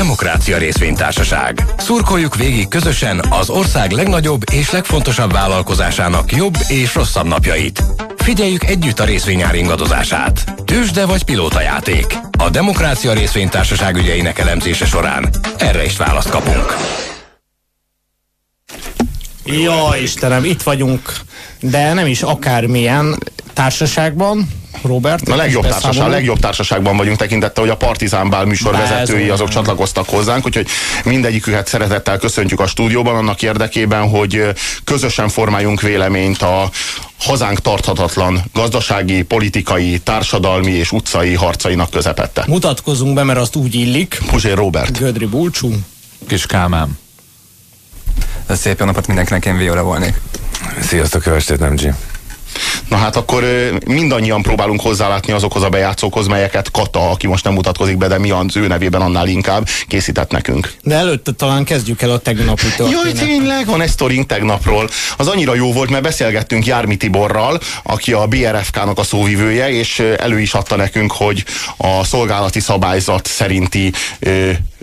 Demokrácia Részvénytársaság. Szurkoljuk végig közösen az ország legnagyobb és legfontosabb vállalkozásának jobb és rosszabb napjait. Figyeljük együtt a részvényár ingadozását. Tősde vagy játék. A Demokrácia Részvénytársaság ügyeinek elemzése során erre is választ kapunk. Ja, Istenem, itt vagyunk, de nem is akármilyen társaságban, Robert? A legjobb, társaság, a legjobb társaságban vagyunk tekintette, hogy a Partizán Bál műsorvezetői azok csatlakoztak hozzánk, úgyhogy mindegyiküket szeretettel köszöntjük a stúdióban annak érdekében, hogy közösen formáljunk véleményt a hazánk tarthatatlan gazdasági, politikai, társadalmi és utcai harcainak közepette. Mutatkozunk be, mert azt úgy illik. Puzsér Robert. Gödri Bulcsú. Kis Kálmán. Szép jó napot mindenkinek, én Viola volnék. Sziasztok, jó estét, nem G. Na hát akkor mindannyian próbálunk hozzálátni azokhoz a bejátszókhoz, melyeket Kata, aki most nem mutatkozik be, de mi az ő nevében annál inkább készített nekünk. De előtte talán kezdjük el a tegnapi. Jaj, tényleg, van egy sztorink tegnapról. Az annyira jó volt, mert beszélgettünk Jármi Tiborral, aki a BRFK-nak a szóvivője, és elő is adta nekünk, hogy a szolgálati szabályzat szerinti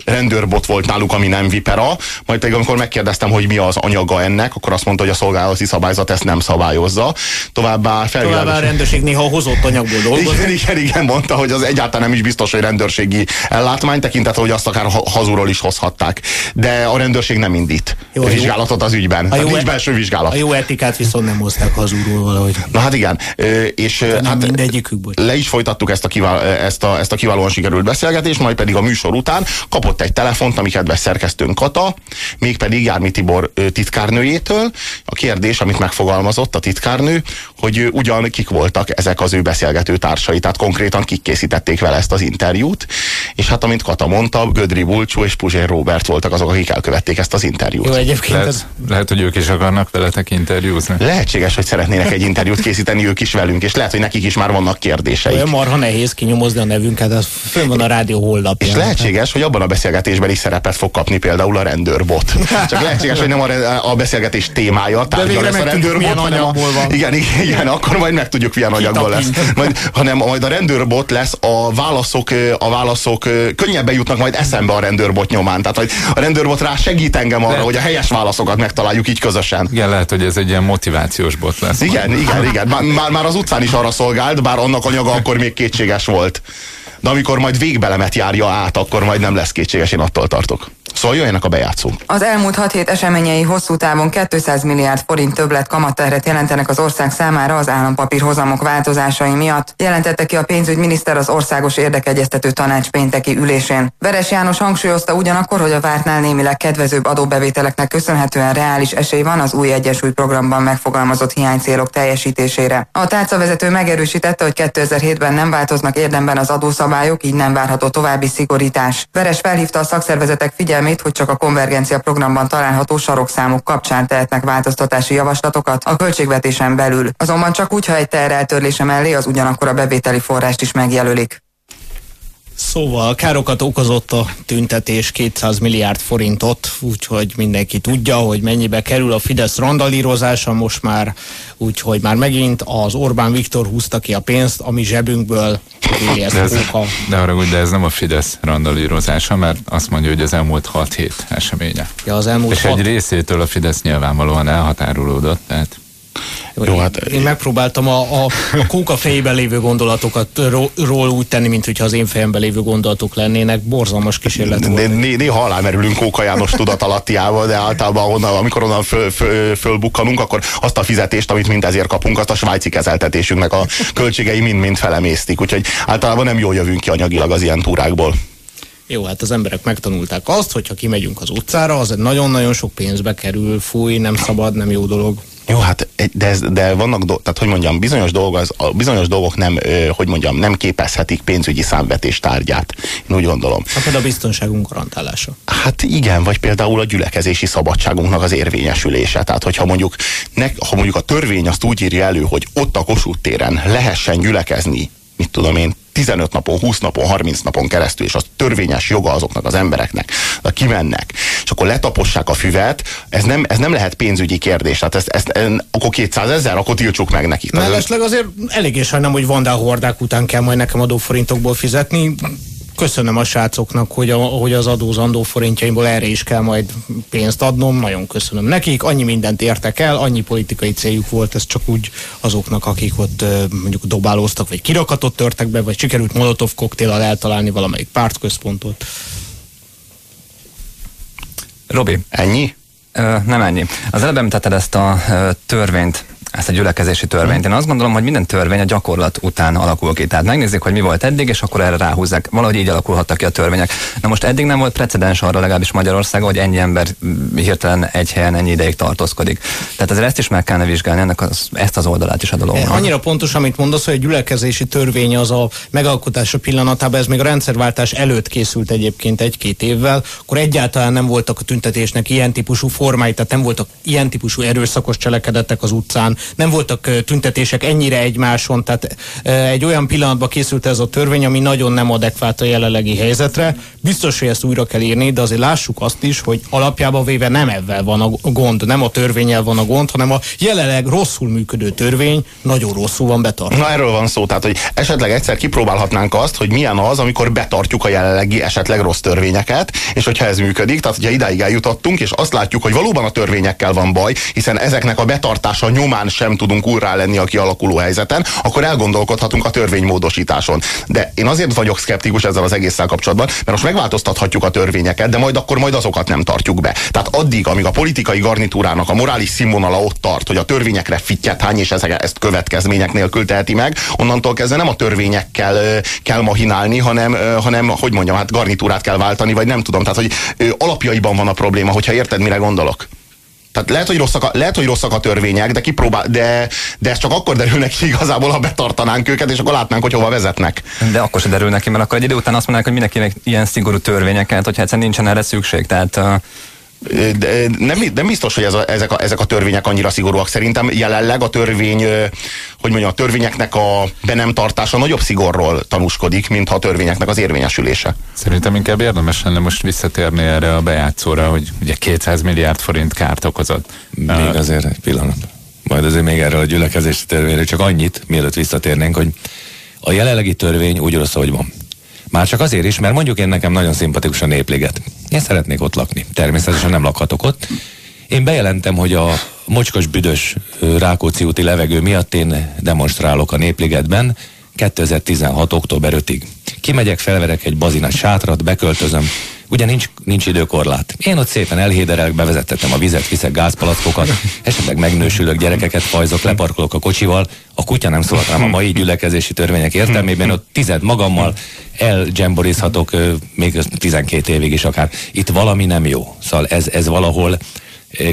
rendőrbot volt náluk, ami nem vipera, majd pedig amikor megkérdeztem, hogy mi az anyaga ennek, akkor azt mondta, hogy a szolgálati szabályzat ezt nem szabályozza. Továbbá felvilágos... Továbbá a rendőrség néha hozott anyagból dolgozik. Igen, igen, igen, mondta, hogy az egyáltalán nem is biztos, hogy rendőrségi ellátmány, tekintet, hogy azt akár hazúról is hozhatták. De a rendőrség nem indít jó, vizsgálatot az ügyben. A jó, nincs e- belső vizsgálat. A jó etikát viszont nem hozták hazúról valahogy. Na hát igen. És De hát mindegyikük le is folytattuk ezt a, kivál, ezt, a, ezt a kiválóan sikerült beszélgetést, majd pedig a műsor után kapott egy telefont, ami kedves szerkesztőnk Kata, mégpedig Jármi Tibor titkárnőjétől. A kérdés, amit megfogalmazott a titkárnő, hogy ugyan kik voltak ezek az ő beszélgető társai, tehát konkrétan kik készítették vele ezt az interjút, és hát amint Kata mondta, Gödri Bulcsú és Puzsér Robert voltak azok, akik elkövették ezt az interjút. Jó, egyébként lehet, ez... lehet, hogy ők is akarnak veletek interjúzni. Lehetséges, hogy szeretnének egy interjút készíteni ők is velünk, és lehet, hogy nekik is már vannak kérdéseik. Olyan marha nehéz kinyomozni a nevünket, az fönn van a rádió honlapján. És lehetséges, hogy abban a beszélgetésben is szerepet fog kapni például a rendőrbot. Csak lehetséges, hogy nem a, a beszélgetés témája, tárgya lesz a rendőrbot, hanem a, igen, igen, igen, akkor majd megtudjuk, milyen anyagból lesz. Majd, hanem majd a rendőrbot lesz, a válaszok, a válaszok könnyebben jutnak majd eszembe a rendőrbot nyomán. Tehát, hogy a rendőrbot rá segít engem arra, hogy a helyes válaszokat megtaláljuk így közösen. Igen, lehet, hogy ez egy ilyen motivációs bot lesz. Igen, majd. igen, igen. Már, már az utcán is arra szolgált, bár annak anyaga akkor még kétséges volt. De amikor majd végbelemet járja át, akkor majd nem lesz kétséges, én attól tartok. Szóval jöjjenek a bejátszók. Az elmúlt 6 hét eseményei hosszú távon 200 milliárd forint többlet kamatterhet jelentenek az ország számára az állampapír hozamok változásai miatt, jelentette ki a pénzügyminiszter az Országos Érdekegyeztető Tanács pénteki ülésén. Veres János hangsúlyozta ugyanakkor, hogy a vártnál némileg kedvezőbb adóbevételeknek köszönhetően reális esély van az új egyesült programban megfogalmazott hiánycélok teljesítésére. A tárcavezető megerősítette, hogy 2007-ben nem változnak érdemben az adószabályok, így nem várható további szigorítás. Veres felhívta a szakszervezetek figyelmét figyelmét, hogy csak a konvergencia programban található sarokszámok kapcsán tehetnek változtatási javaslatokat a költségvetésen belül. Azonban csak úgy, ha egy terreltörlése mellé az ugyanakkor a bevételi forrást is megjelölik. Szóval károkat okozott a tüntetés 200 milliárd forintot, úgyhogy mindenki tudja, hogy mennyibe kerül a Fidesz randalírozása most már, úgyhogy már megint az Orbán Viktor húzta ki a pénzt, ami zsebünkből de ez, de arra úgy, de ez nem a Fidesz randalírozása, mert azt mondja, hogy az elmúlt 6 hét eseménye. Ja, az elmúlt És hat... egy részétől a Fidesz nyilvánvalóan elhatárolódott, tehát jó, én, hát, én megpróbáltam a, a, a kóka fejében lévő gondolatokat ról úgy tenni, mint hogyha az én fejemben lévő gondolatok lennének. Borzalmas kísérlet volt. Né, néha alámerülünk Kóka János tudatalattiával, de általában onnan, amikor onnan föl, föl, fölbukkanunk, akkor azt a fizetést, amit mindezért kapunk, azt a svájci kezeltetésünknek a költségei mind-mind felemésztik. Úgyhogy általában nem jól jövünk ki anyagilag az ilyen túrákból. Jó, hát az emberek megtanulták azt, hogy ha kimegyünk az utcára, az nagyon-nagyon sok pénzbe kerül, fúj, nem szabad, nem jó dolog. Jó, hát de, ez, de vannak, do, tehát hogy mondjam, bizonyos, dolgok, az, a bizonyos dolgok nem, hogy mondjam, nem képezhetik pénzügyi számvetés tárgyát. Én úgy gondolom. Hát például a biztonságunk garantálása. Hát igen, vagy például a gyülekezési szabadságunknak az érvényesülése. Tehát, hogyha mondjuk, ne, ha mondjuk a törvény azt úgy írja elő, hogy ott a Kossuth téren lehessen gyülekezni, mit tudom én, 15 napon, 20 napon, 30 napon keresztül, és az törvényes joga azoknak az embereknek, de kimennek, és akkor letapossák a füvet, ez nem, ez nem lehet pénzügyi kérdés. Tehát ezt, ezt, ezt akkor 200 ezer, akkor tiltsuk meg nekik. Mellesleg azért eléggé sajnálom, hogy vandál hordák után kell majd nekem adóforintokból fizetni köszönöm a srácoknak, hogy, a, hogy az adózandó forintjaimból erre is kell majd pénzt adnom, nagyon köszönöm nekik, annyi mindent értek el, annyi politikai céljuk volt, ez csak úgy azoknak, akik ott mondjuk dobálóztak, vagy kirakatot törtek be, vagy sikerült Molotov koktéllal eltalálni valamelyik pártközpontot. Robi. Ennyi? Ö, nem ennyi. Az előbb említetted ezt a ö, törvényt, ezt a gyülekezési törvényt. Én azt gondolom, hogy minden törvény a gyakorlat után alakul ki. Tehát megnézzük, hogy mi volt eddig, és akkor erre ráhúzzák. Valahogy így alakulhattak ki a törvények. Na most eddig nem volt precedens arra legalábbis Magyarországon, hogy ennyi ember hirtelen egy helyen ennyi ideig tartózkodik. Tehát azért ezt is meg kellene vizsgálni, ennek az, ezt az oldalát is a dolognak. Annyira pontos, amit mondasz, hogy a gyülekezési törvény az a megalkotása pillanatában, ez még a rendszerváltás előtt készült egyébként egy-két évvel, akkor egyáltalán nem voltak a tüntetésnek ilyen típusú formái, tehát nem voltak ilyen típusú erőszakos cselekedetek az utcán, nem voltak tüntetések ennyire egymáson, tehát egy olyan pillanatban készült ez a törvény, ami nagyon nem adekvát a jelenlegi helyzetre. Biztos, hogy ezt újra kell írni, de azért lássuk azt is, hogy alapjában véve nem ebben van a gond, nem a törvényel van a gond, hanem a jelenleg rosszul működő törvény nagyon rosszul van betartva. Na erről van szó, tehát hogy esetleg egyszer kipróbálhatnánk azt, hogy milyen az, amikor betartjuk a jelenlegi esetleg rossz törvényeket, és hogyha ez működik, tehát hogyha idáig eljutottunk, és azt látjuk, hogy valóban a törvényekkel van baj, hiszen ezeknek a betartása nyomán sem tudunk úrrá lenni a kialakuló helyzeten, akkor elgondolkodhatunk a törvénymódosításon. De én azért vagyok szkeptikus ezzel az egésszel kapcsolatban, mert most megváltoztathatjuk a törvényeket, de majd akkor majd azokat nem tartjuk be. Tehát addig, amíg a politikai garnitúrának a morális színvonala ott tart, hogy a törvényekre fittyet hány, és ezt következmények nélkül teheti meg, onnantól kezdve nem a törvényekkel kell mahinálni, hanem, hanem hogy mondjam, hát garnitúrát kell váltani, vagy nem tudom. Tehát, hogy alapjaiban van a probléma, hogyha érted, mire gondolok. Tehát lehet, hogy rosszak a, lehet, hogy rosszak a törvények, de, kipróbál, de, de ez csak akkor derül ki igazából, ha betartanánk őket, és akkor látnánk, hogy hova vezetnek. De akkor se derül neki, mert akkor egy idő után azt mondanák, hogy mindenkinek ilyen szigorú törvényeket, hogyha egyszerűen nincsen erre szükség. Tehát de nem, nem biztos, hogy ez a, ezek, a, ezek a törvények annyira szigorúak. Szerintem jelenleg a törvény, hogy mondjam, a törvényeknek a be nem tartása nagyobb szigorról tanúskodik, mint a törvényeknek az érvényesülése. Szerintem inkább érdemes lenne most visszatérni erre a bejátszóra, hogy ugye 200 milliárd forint kárt okozott. Még azért egy pillanat. Majd azért még erről a gyülekezési törvényre csak annyit, mielőtt visszatérnénk, hogy a jelenlegi törvény úgy rossz, hogy van. Már csak azért is, mert mondjuk én nekem nagyon szimpatikus a népliget. Én szeretnék ott lakni. Természetesen nem lakhatok ott. Én bejelentem, hogy a mocskos büdös Rákóczi úti levegő miatt én demonstrálok a népligetben 2016. október 5-ig. Kimegyek, felverek egy bazinat sátrat, beköltözöm, Ugye nincs, nincs időkorlát. Én ott szépen elhéderelek, bevezettem a vizet, viszek gázpalackokat, esetleg megnősülök, gyerekeket fajzok, leparkolok a kocsival. A kutya nem szólt rám a mai gyülekezési törvények értelmében, ott tized magammal elgemborizhatok még 12 évig is akár. Itt valami nem jó. Szóval ez, ez valahol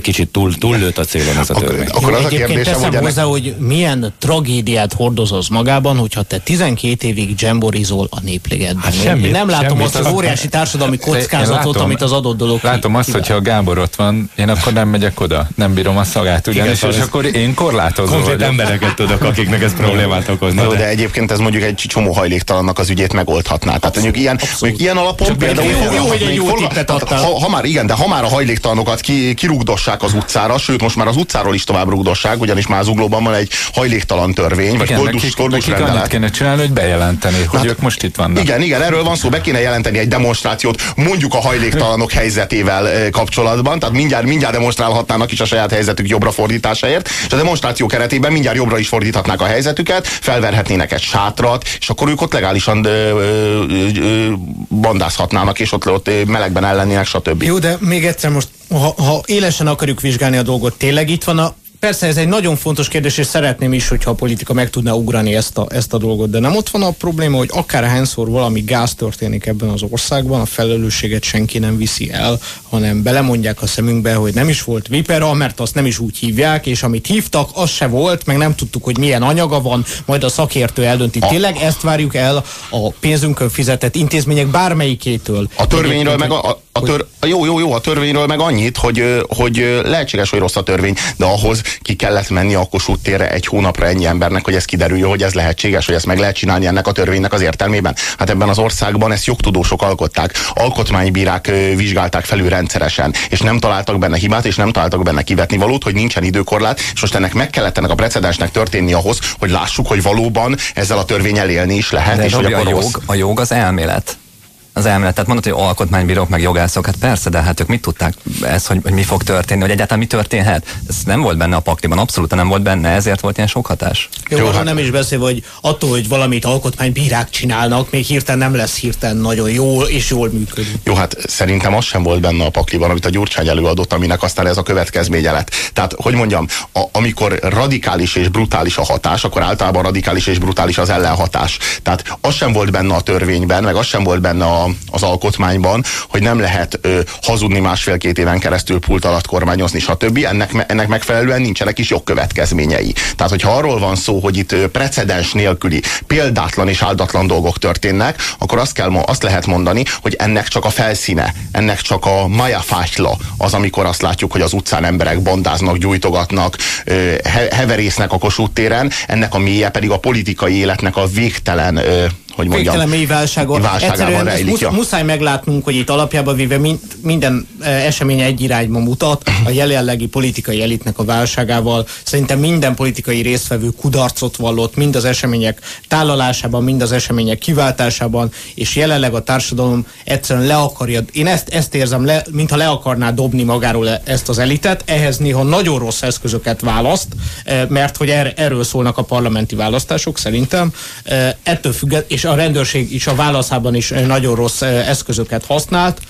kicsit túl, túllőtt a célon ez a törvény. Akkor, akkor az a kérdésem, teszem hogy hozzá, hogy milyen tragédiát hordozoz magában, hogyha te 12 évig dzsemborizol a népligetben. Hát semmi, nem látom semmi, azt az óriási társadalmi kockázatot, látom, amit az adott dolog Látom azt, hogyha a Gábor ott van, én akkor nem megyek oda. Nem bírom a szagát ugyanis, Igen, és akkor én korlátozó Konkrét vagyok. embereket tudok, akiknek ez problémát okozna. Jó, de egyébként ez mondjuk egy csomó hajléktalannak az ügyét megoldhatná. Tehát mondjuk ilyen, mondjuk ilyen alapon például... Jó, hogy egy jó tippet ha, ha, már, igen, de ha már a hajléktalanokat ki, kirúg rugdossák az utcára, sőt most már az utcáról is tovább rugdossák, ugyanis már Zuglóban van egy hajléktalan törvény, vagy koldus, koldus rendelet. Annyit kéne csinálni, hogy bejelenteni, hogy hát, ők most itt vannak. Igen, igen, erről van szó, be kéne jelenteni egy demonstrációt, mondjuk a hajléktalanok helyzetével kapcsolatban, tehát mindjárt, mindjárt demonstrálhatnának is a saját helyzetük jobbra fordításáért, és a demonstráció keretében mindjárt jobbra is fordíthatnák a helyzetüket, felverhetnének egy sátrat, és akkor ők ott legálisan ö, ö, ö, bandázhatnának, és ott, ott melegben ellennének, stb. Jó, de még egyszer most ha, ha élesen akarjuk vizsgálni a dolgot, tényleg itt van a Persze ez egy nagyon fontos kérdés, és szeretném is, hogyha a politika meg tudná ugrani ezt a, ezt a dolgot, de nem ott van a probléma, hogy akárhányszor valami gáz történik ebben az országban, a felelősséget senki nem viszi el, hanem belemondják a szemünkbe, hogy nem is volt vipera, mert azt nem is úgy hívják, és amit hívtak, az se volt, meg nem tudtuk, hogy milyen anyaga van, majd a szakértő eldönti. Tényleg ezt várjuk el a pénzünkön fizetett intézmények bármelyikétől. A törvényről meg a, a, a tör, jó, jó, jó, a törvényről meg annyit, hogy, hogy lehetséges, hogy rossz a törvény, de ahhoz ki kellett menni a Kossuth térre egy hónapra ennyi embernek, hogy ez kiderüljön, hogy ez lehetséges, hogy ezt meg lehet csinálni ennek a törvénynek az értelmében. Hát ebben az országban ezt jogtudósok alkották, alkotmánybírák vizsgálták felül rendszeresen, és nem találtak benne hibát, és nem találtak benne kivetni valót, hogy nincsen időkorlát, és most ennek meg kellett ennek a precedensnek történni ahhoz, hogy lássuk, hogy valóban ezzel a törvény élni is lehet. De és hogy a, jog, a jog az elmélet. Az elmélet. Tehát mondod, hogy alkotmánybírók, meg jogászok, hát persze, de hát ők mit tudták ezt, hogy, hogy mi fog történni, hogy egyáltalán mi történhet? Ez nem volt benne a pakliban, abszolút nem volt benne, ezért volt ilyen sok hatás. Jó, Jó hát... nem is beszél, hogy attól, hogy valamit alkotmánybírák csinálnak, még hirtelen nem lesz hirtelen nagyon jó és jól működik. Jó, hát szerintem az sem volt benne a pakliban, amit a Gyurcsány előadott, aminek aztán ez a következménye lett. Tehát, hogy mondjam, a, amikor radikális és brutális a hatás, akkor általában radikális és brutális az ellenhatás. Tehát az sem volt benne a törvényben, meg az sem volt benne a, az alkotmányban, hogy nem lehet ö, hazudni másfél-két éven keresztül pult alatt kormányozni, stb. Ennek, ennek megfelelően nincsenek is jogkövetkezményei. Tehát, hogyha arról van szó, hogy itt precedens nélküli, példátlan és áldatlan dolgok történnek, akkor azt, kell, azt lehet mondani, hogy ennek csak a felszíne, ennek csak a majafátyla az, amikor azt látjuk, hogy az utcán emberek bondáznak, gyújtogatnak, heverésznek a Kossuth téren, ennek a mélye pedig a politikai életnek a végtelen hogy mondjam, Végtelen mély válságon. válságában rejlik. Musz, muszáj meglátnunk, hogy itt alapjában véve minden esemény egy irányba mutat. A jelenlegi politikai elitnek a válságával szerintem minden politikai résztvevő kudarcot vallott, mind az események tálalásában, mind az események kiváltásában, és jelenleg a társadalom egyszerűen le akarja, én ezt, ezt érzem, le, mintha le akarná dobni magáról ezt az elitet, ehhez néha nagyon rossz eszközöket választ, mert hogy er, erről szólnak a parlamenti választások szerintem. Ettől függet, és a rendőrség is a válaszában is nagyon rossz eszközöket használt,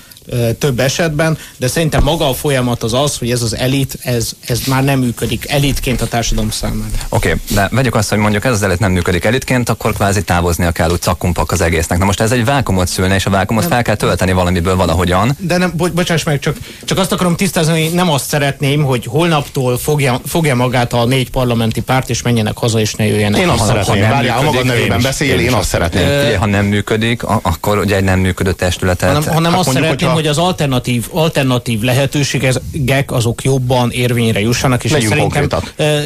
több esetben, de szerintem maga a folyamat az az, hogy ez az elit, ez, ez már nem működik elitként a társadalom számára. Oké, okay, de vegyük azt, hogy mondjuk ez az elit nem működik elitként, akkor kvázi távoznia kell, úgy cakkumpak az egésznek. Na most ez egy vákumot szülne, és a vákumot nem, fel kell tölteni valamiből valahogyan. De nem, bo- bocsáss meg, csak, csak azt akarom tisztázni, hogy nem azt szeretném, hogy holnaptól fogja, fogja magát a négy parlamenti párt, és menjenek haza, és ne jöjjenek. Én azt szeretném, várjál, magad nevében beszél, én, én azt szeretném. Ugye, ha nem működik, akkor ugye egy nem működő testületet. Hanem, hanem hát azt mondjuk, szeretném, hogy az alternatív, alternatív lehetőségek azok jobban érvényre jussanak, és, ez szerintem,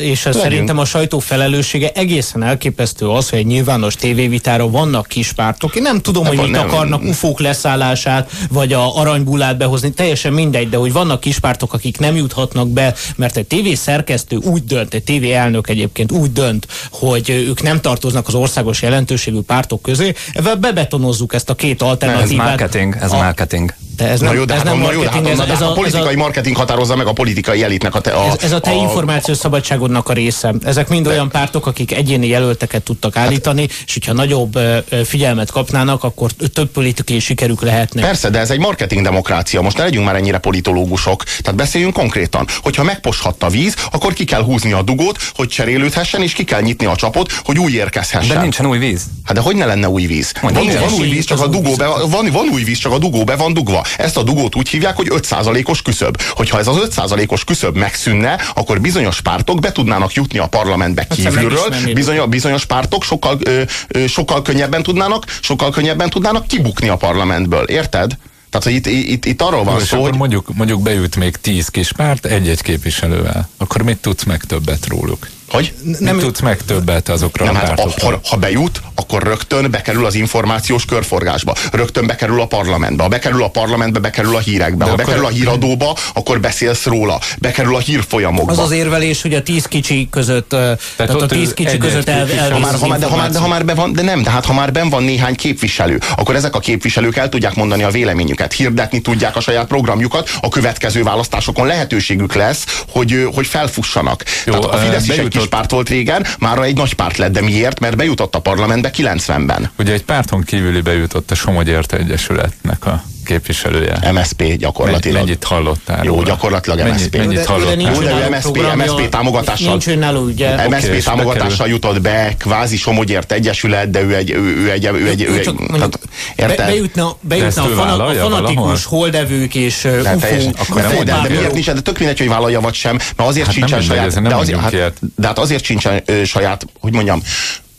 és ez szerintem a sajtó felelőssége egészen elképesztő az, hogy egy nyilvános tévévitára vannak kis pártok. Én nem tudom, nem, hogy mit nem, akarnak, ufók leszállását, vagy a aranybulát behozni, teljesen mindegy, de hogy vannak kispártok, akik nem juthatnak be, mert egy tévé szerkesztő úgy dönt, egy tévé elnök egyébként úgy dönt, hogy ők nem tartoznak az országos jelentőségű pártok közé, ezzel bebetonozzuk ezt a két alternatívát. ez marketing, ez a, marketing. De ez nem, jó, de ez hát, nem jó, de hát, ez, ez, a, a politikai ez a, marketing határozza meg a politikai elitnek a... Te, a ez, ez a te a, információs szabadságodnak a része. Ezek mind de, olyan pártok, akik egyéni jelölteket tudtak hát- állítani, hát, és hogyha nagyobb figyelmet kapnának, akkor több politikai sikerük lehetne. Persze, de ez egy marketing demokrácia. Most ne legyünk már ennyire politológusok. Tehát beszéljünk konkrétan. Hogyha megposhatta víz, akkor ki kell húzni a dugót, hogy cserélődhessen, és ki kell nyitni a csapot, hogy új érkezhessen. De nincsen új víz. Hát de hogy ne lenne új víz? Van, van, van új víz, csak a dugóbe, van, van új víz, csak a dugóbe van dugva. Ezt a dugót úgy hívják, hogy 5%-os küszöb. Hogyha ez az 5%-os küszöb megszűnne, akkor bizonyos pártok be tudnának jutni a parlamentbe hát kívülről, bizonyos, bizonyos pártok sokkal, ö, ö, sokkal könnyebben tudnának, sokkal könnyebben tudnának kibukni a parlamentből. Érted? Tehát, hogy itt, itt, itt arról van Jó, szó, hogy... mondjuk, mondjuk bejut még tíz kis párt egy-egy képviselővel. Akkor mit tudsz meg többet róluk? Hogy? Nem tudsz meg többet azokra nem, a hát, ha, ha bejut, akkor rögtön bekerül az információs körforgásba. Rögtön bekerül a parlamentbe. Ha bekerül a parlamentbe, bekerül a hírekbe. De ha akkor... bekerül a híradóba, akkor beszélsz róla. Bekerül a hírfolyamokba. Az az érvelés, hogy a tíz kicsi között, tehát, tehát a tíz kicsi között el, el, ha már, ha már, de, ha már, de ha már be van, de nem, de hát ha már ben van néhány képviselő, akkor ezek a képviselők el tudják mondani a véleményüket, hirdetni tudják a saját programjukat, a következő választásokon lehetőségük lesz, hogy, hogy felfussanak. Jó, tehát a Fidesz is egy kis párt volt régen, már egy nagy párt lett, de miért? Mert bejutott a parlamentbe 90-ben. Ugye egy párton kívüli bejutott a Somogy Érte Egyesületnek a képviselője. MSP gyakorlatilag. Mennyit hallottál Jó, gyakorlatilag MSP. Mennyit, mennyit hallottál? Jó, de ő MSP, MSP támogatással, nincs önálló, ugye? MSP okay, támogatással jutott be, kvázi Somogyért Egyesület, de ő egy, ő, ő egy, ő egy, ő egy, tehát, érted? Bejutna, bejutna a, fanat, a fanatikus holdevők és uh, UFO. Akkor de, de, de, miért nincs, de tök mindegy, hogy vállalja vagy sem, mert azért hát sincsen saját, de azért, hát, de hát azért sincsen saját, hogy mondjam,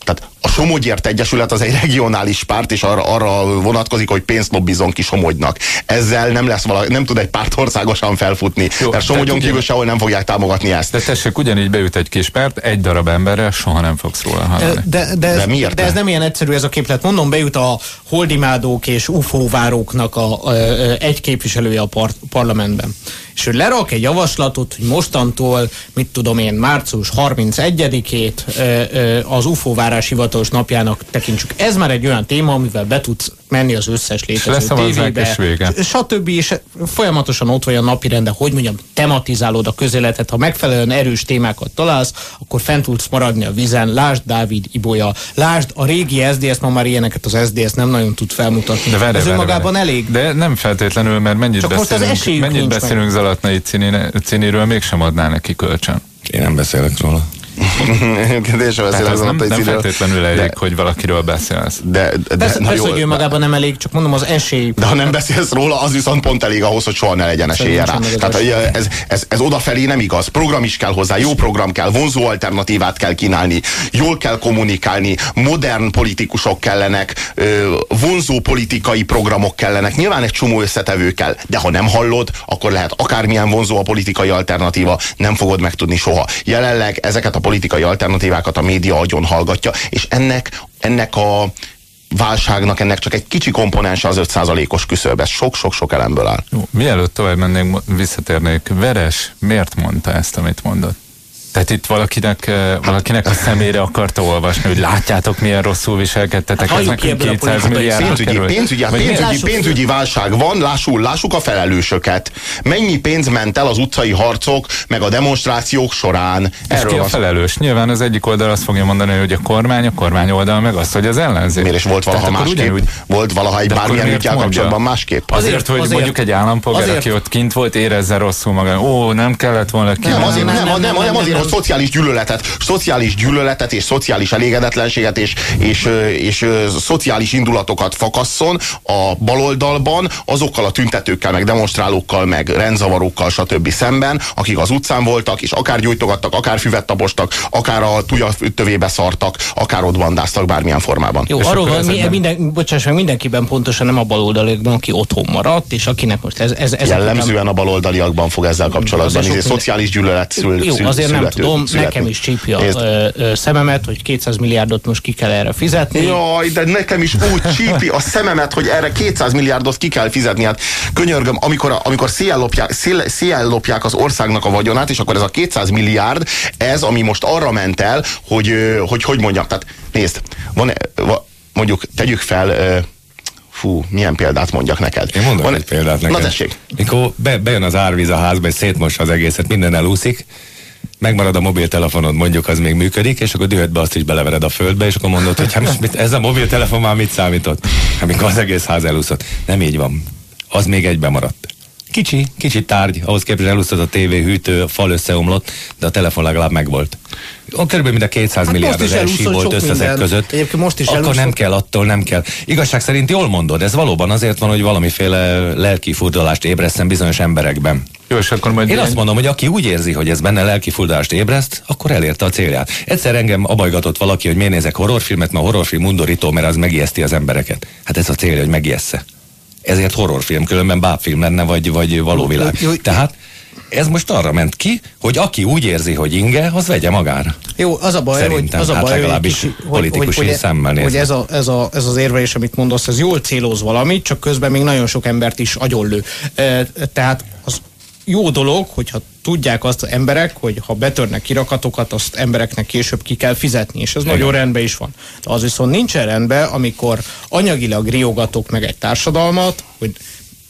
tehát a Somogyért Egyesület az egy regionális párt, és arra, arra vonatkozik, hogy pénzt lobbizon ki Somogynak. Ezzel nem lesz vala, nem tud egy párt országosan felfutni, Jó, mert Somogyon kívül sehol nem fogják támogatni ezt. De tessék, ugyanígy beüt egy kis párt, egy darab emberre soha nem fogsz róla hallani. De, de, ez, de, miért de ez nem ilyen egyszerű ez a képlet. Mondom, bejut a holdimádók és ufóváróknak a, a, a, egy képviselője a par, parlamentben és ő lerak egy javaslatot, hogy mostantól, mit tudom én, március 31-ét az UFO várás hivatalos napjának tekintsük. Ez már egy olyan téma, amivel be tudsz menni az összes létező tévébe, stb. És folyamatosan ott vagy a napi rende, hogy mondjam, tematizálod a közéletet, ha megfelelően erős témákat találsz, akkor fent tudsz maradni a vizen, lásd Dávid Ibolya, lásd a régi SDS, ma már ilyeneket az SDS nem nagyon tud felmutatni. De várj, Ez önmagában elég. De nem feltétlenül, mert mennyit Csak beszélünk, mennyit beszélünk Zalatnai Ciniről, mégsem adná neki kölcsön. Én nem beszélek róla. És Tehát az nem, nem feltétlenül elég, de, hogy valakiről beszélsz. De, de, persze, na persze, jó, hogy ő magában nem elég, csak mondom az esély. De ha nem beszélsz róla, az viszont pont elég ahhoz, hogy soha ne legyen esélye rá. Tehát ez, ez, ez odafelé nem igaz. Program is kell hozzá, jó program kell, vonzó alternatívát kell kínálni, jól kell kommunikálni, modern politikusok kellenek, vonzó politikai programok kellenek, nyilván egy csomó összetevő kell, de ha nem hallod, akkor lehet akármilyen vonzó a politikai alternatíva, nem fogod megtudni soha. Jelenleg ezeket a politikai alternatívákat a média agyon hallgatja, és ennek, ennek a válságnak ennek csak egy kicsi komponense az 5%-os küszöb, ez sok-sok-sok elemből áll. Jó, mielőtt tovább mennék, visszatérnék, Veres miért mondta ezt, amit mondott? Tehát itt valakinek, valakinek a szemére akarta olvasni, hogy látjátok, milyen rosszul viselkedtetek, hát, ez nekünk 200 milliárd pénzügyi, pénzügyi, pénzügyi, pénzügyi válság van, lássuk, lássuk a felelősöket. Mennyi pénz ment el az utcai harcok, meg a demonstrációk során? Erről ki a felelős? Nyilván az egyik oldal azt fogja mondani, hogy a kormány, a kormány oldal meg azt, hogy az ellenzék. Miért is volt valaha Tehát másképp? Ugyanúgy, volt valaha egy bármilyen ügyel kapcsolatban másképp? Azért, azért, hogy azért, mondjuk egy állampolgár, azért. aki ott kint volt, érezze rosszul maga. Ó, nem kellett volna ki. Nem, azért, nem, nem, nem, nem, azért, hogy szociális gyűlöletet, szociális gyűlöletet és szociális elégedetlenséget és, és, és, és szociális indulatokat fakasszon a baloldalban azokkal a tüntetőkkel, meg demonstrálókkal, meg rendzavarókkal, stb. szemben, akik az utcán voltak, és akár gyújtogattak, akár füvet tapostak, akár a tuja tövébe szartak, akár ott bandáztak bármilyen formában. Jó, és arról van, mi, minden, bocsáss meg, mindenkiben pontosan nem a baloldaliakban, aki otthon maradt, és akinek most ez... ez, ez Jellemzően a baloldaliakban fog ezzel kapcsolatban, ez szociális gyűlölet szül, Jó, azért nem tudom, nekem is csípja a szememet, hogy 200 milliárdot most ki kell erre fizetni. Jaj, de nekem is úgy csípi a szememet, hogy erre 200 milliárdot ki kell fizetni. Hát könyörgöm, amikor, amikor széjjel lopják, szél, széjjel lopják az országnak a vagyonát, és akkor ez a 200 milliárd, ez, ami most arra ment el, hogy hogy, hogy mondjam, tehát nézd, van, mondjuk tegyük fel, fú, milyen példát mondjak neked. Én mondok Van, egy példát neked. Na tessék. Mikor be, bejön az árvíz a házba, és szétmossa az egészet, minden elúszik, megmarad a mobiltelefonod, mondjuk az még működik, és akkor dühödbe azt is belevered a földbe, és akkor mondod, hogy hát most mit, ez a mobiltelefon már mit számított? Amikor az egész ház elúszott. Nem így van. Az még egybe maradt. Kicsi, kicsi tárgy, ahhoz képest elúszott a tévé, hűtő, a fal összeomlott, de a telefon legalább megvolt. Körülbelül mind a 200 hát milliárd az elsi volt összezek között. most is Akkor elúszott. nem kell, attól nem kell. Igazság szerint jól mondod, ez valóban azért van, hogy valamiféle lelki furdalást ébresztem bizonyos emberekben. Jó, és akkor majd Én azt mondom, hogy aki úgy érzi, hogy ez benne lelki furdalást ébreszt, akkor elérte a célját. Egyszer engem abajgatott valaki, hogy miért nézek horrorfilmet, mert horrorfilm undorító, mert az megijeszti az embereket. Hát ez a célja, hogy megijeszze. Ezért horrorfilm, különben bábfilm lenne, vagy, vagy való világ. Tehát ez most arra ment ki, hogy aki úgy érzi, hogy inge, az vegye magára. Jó, az a baj, Szerintem, hogy, az a hát baj, legalábbis hogy, politikus hogy, hogy, szemmel hogy ez, a, ez, a, ez az érvelés, amit mondasz, ez jól céloz valamit, csak közben még nagyon sok embert is agyonlő. E, tehát az jó dolog, hogyha tudják azt az emberek, hogy ha betörnek kirakatokat, azt embereknek később ki kell fizetni, és ez Igen. nagyon rendben is van. De az viszont nincsen rendben, amikor anyagilag riogatok meg egy társadalmat, hogy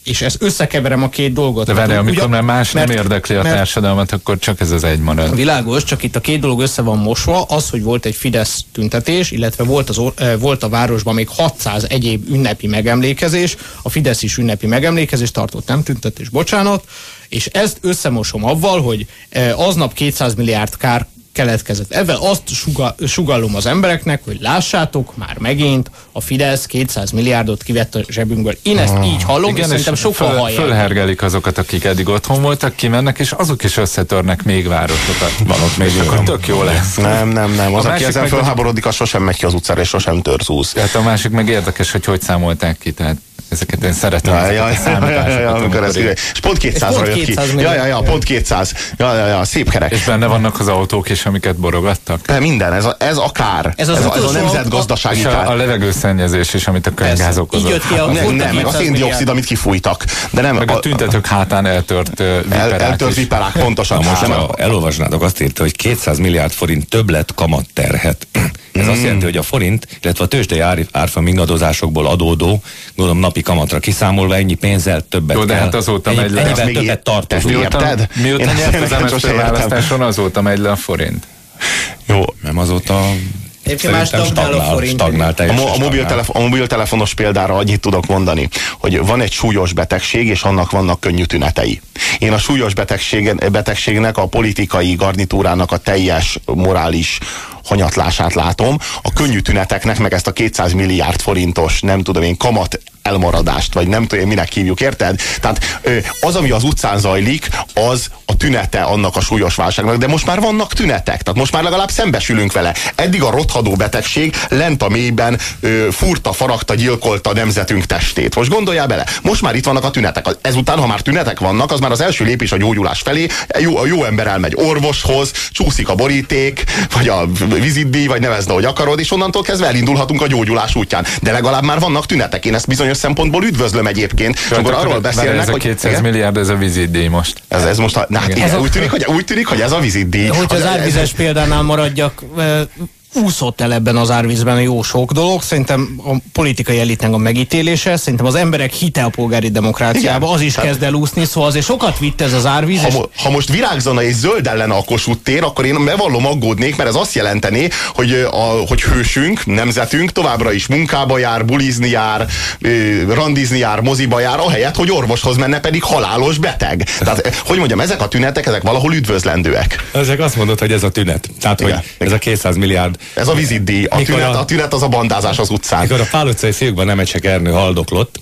és ezt összekeverem a két dolgot. De várj, amikor már más mert, nem érdekli a mert, társadalmat, akkor csak ez az egy marad. Világos, csak itt a két dolog össze van mosva, az, hogy volt egy Fidesz tüntetés, illetve volt, az, volt a városban még 600 egyéb ünnepi megemlékezés, a Fidesz is ünnepi megemlékezés tartott, nem tüntetés, bocsánat, és ezt összemosom avval, hogy aznap 200 milliárd kár keletkezett. Ezzel azt suga, sugallom az embereknek, hogy lássátok, már megint a Fidesz 200 milliárdot kivett a zsebünkből. Én ezt ah, így hallom, igen, és szerintem sokkal föl, hallják. Fölhergelik azokat, akik eddig otthon voltak, kimennek, és azok is összetörnek még városokat. Van ott még, akkor tök jó lesz. Nem, nem, nem. Az, a aki ezen fölháborodik, az sosem megy ki az utcára, és sosem tör zúz. Hát a másik meg érdekes, hogy hogy számolták ki, tehát Ezeket én szeretem. Ja, ja, ja, ja, ja, amikor ez, és pont 200 ra jött ki. Ja, ja, ja, pont 200. Ja, ja, ja, szép kerek. És benne vannak az autók is, amiket borogattak? De minden, ez a, ez a kár. Ez, az ez, a, ez a nemzetgazdasági kár. A, a levegőszennyezés is, amit a könyvgáz okozott. Így jött ki a nem, nem, meg a széndiokszid, amit kifújtak. De nem, meg a, a tüntetők hátán eltört viperák el, Eltört viperák, pontosan. Na most, ha elolvasnátok, azt írta, hogy 200 milliárd forint többlet kamatterhet. Ez azt jelenti, hogy a forint, illetve a tőzsdei ár, árfolyam ingadozásokból adódó, gondolom napi kamatra kiszámolva ennyi pénzzel többet Jó, de hát azóta ennyi, megy le. Ennyivel többet tartozunk. Mióta, mióta nyert az MSZP választáson, azóta megy le a forint. Jó. Nem azóta Egyébként stagnál, a forint. Stagnál, a, mo- a, mobiltelefon, a mobiltelefonos példára annyit tudok mondani, hogy van egy súlyos betegség, és annak vannak könnyű tünetei. Én a súlyos betegség, betegségnek, a politikai garnitúrának a teljes morális hanyatlását látom, a könnyű tüneteknek meg ezt a 200 milliárd forintos, nem tudom én, kamat elmaradást, vagy nem tudom, minek hívjuk, érted? Tehát az, ami az utcán zajlik, az a tünete annak a súlyos válságnak, de most már vannak tünetek, tehát most már legalább szembesülünk vele. Eddig a rothadó betegség lent a mélyben ö, furta, faragta, gyilkolta a nemzetünk testét. Most gondoljál bele, most már itt vannak a tünetek. Ezután, ha már tünetek vannak, az már az első lépés a gyógyulás felé. Jó, a jó ember elmegy orvoshoz, csúszik a boríték, vagy a vizitdíj, vagy nevezd, ahogy akarod, és onnantól kezdve elindulhatunk a gyógyulás útján. De legalább már vannak tünetek. Én ezt bizonyos bizonyos szempontból üdvözlöm egyébként. És akkor arról beszélnek, ez a 200 hogy, milliárd, ez a vizitdíj most. Ez, ez most a, na, hát igen, úgy, tűnik, hogy, úgy tűnik, hogy ez a vizitdíj. Hogyha az árvizes példánál maradjak, úszott el ebben az árvízben jó sok dolog. Szerintem a politikai elitnek a megítélése, szerintem az emberek hite a polgári demokráciába, Igen, az is kezd el úszni, szóval azért sokat vitt ez az árvíz. Ha, és... ha most virágzana és zöld ellen a Kossuth tér, akkor én bevallom aggódnék, mert ez azt jelenteni, hogy, a, hogy hősünk, nemzetünk továbbra is munkába jár, bulizni jár, randizni jár, moziba jár, ahelyett, hogy orvoshoz menne, pedig halálos beteg. Tehát, hogy mondjam, ezek a tünetek, ezek valahol üdvözlendőek. Ezek azt mondod, hogy ez a tünet. Tehát, Igen. hogy ez a 200 milliárd ez a vizitdíj. A tünet, a, a tünet az a bandázás az utcán. Mikor a Pál utcai fiúkban nem egy Ernő haldoklott,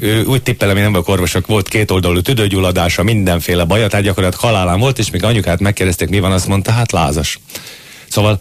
ő úgy tippelem, én nem vagyok orvosok, volt két oldalú tüdőgyulladása, mindenféle baja, tehát gyakorlatilag halálán volt, és még anyukát megkérdezték, mi van, azt mondta, hát lázas. Szóval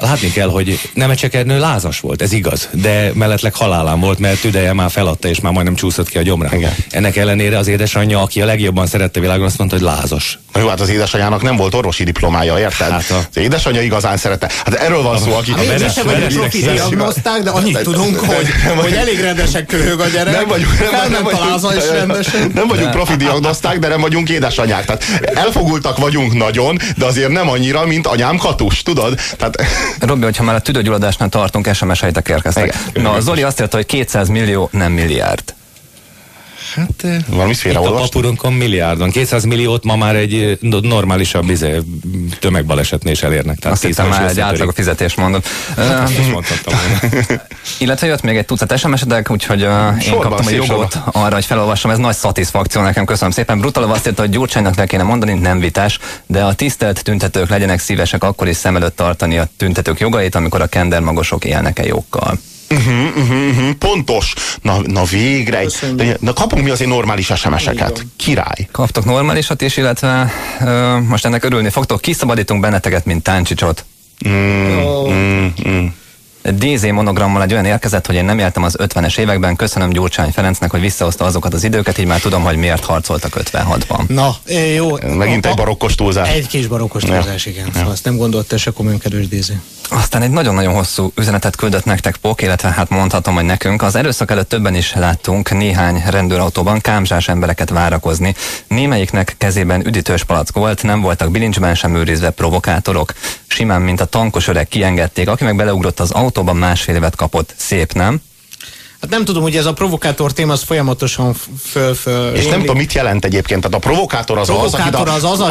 látni kell, hogy Nemecsekernő lázas volt, ez igaz, de mellettleg halálán volt, mert tüdeje már feladta, és már majdnem csúszott ki a gyomra. Igen. Ennek ellenére az édesanyja, aki a legjobban szerette világon, azt mondta, hogy lázas. Na jó, hát az édesanyjának nem volt orvosi diplomája, érted? Hát a... Az édesanyja igazán szerette. Hát erről van szó, aki... A veres, veres, profi diagnoszták, de annyit tudunk, hogy, hogy elég rendesen köhög a gyerek. Nem vagyunk, nem, nem, nem, is rendesen. Nem vagyunk profi diagnoszták, de nem vagyunk édesanyák. Tehát elfogultak vagyunk nagyon, de azért nem annyira, mint anyám katus, tudod? Tehát... Robi, hogyha már a tüdőgyulladásnál tartunk, SMS-eitek érkeztek. Na, Zoli azt írta, hogy 200 millió, nem milliárd. Hát valami itt a papurunkon milliárdon. 200 milliót ma már egy normálisabb izé, tömegbalesetnél is elérnek. Tehát Azt hittem már egy átlag a fizetés mondom. Hát, Illetve jött még egy tucat sms úgyhogy uh, én kaptam a jogot arra, hogy felolvassam. Ez nagy szatisfakció nekem, köszönöm szépen. Brutalov azt írta, hogy Gyurcsánynak le kéne mondani, nem vitás, de a tisztelt tüntetők legyenek szívesek akkor is szem előtt tartani a tüntetők jogait, amikor a kendermagosok élnek-e jogkal. Uh-huh, uh-huh, uh-huh. Pontos. Na, na végre. Egy, na kapunk mi azért normális SMS-eket. Király. Kaptok normálisat is, illetve uh, most ennek örülni fogtok. Kiszabadítunk benneteket, mint Táncsicsot. Mm, oh. mm, mm. DZ monogrammal egy olyan érkezett, hogy én nem éltem az 50-es években. Köszönöm Gyurcsány Ferencnek, hogy visszahozta azokat az időket, így már tudom, hogy miért harcoltak 56-ban. Na, jó. Megint egy barokkos túlzás. Egy kis barokkos túlzás, igen. Ja. Azt nem gondolt se komolyan kedves DZ. Aztán egy nagyon-nagyon hosszú üzenetet küldött nektek Pok, illetve hát mondhatom, hogy nekünk. Az erőszak előtt többen is láttunk néhány rendőrautóban kámzsás embereket várakozni. Némelyiknek kezében üdítős palack volt, nem voltak bilincsben sem őrizve provokátorok. Simán, mint a tankos öreg kiengedték, aki meg beleugrott az autóban másfél évet kapott. Szép, nem? Hát nem tudom, hogy ez a provokátor téma az folyamatosan föl, föl És nem tudom, mit jelent egyébként. Tehát a provokátor az provokátor az, az, az a,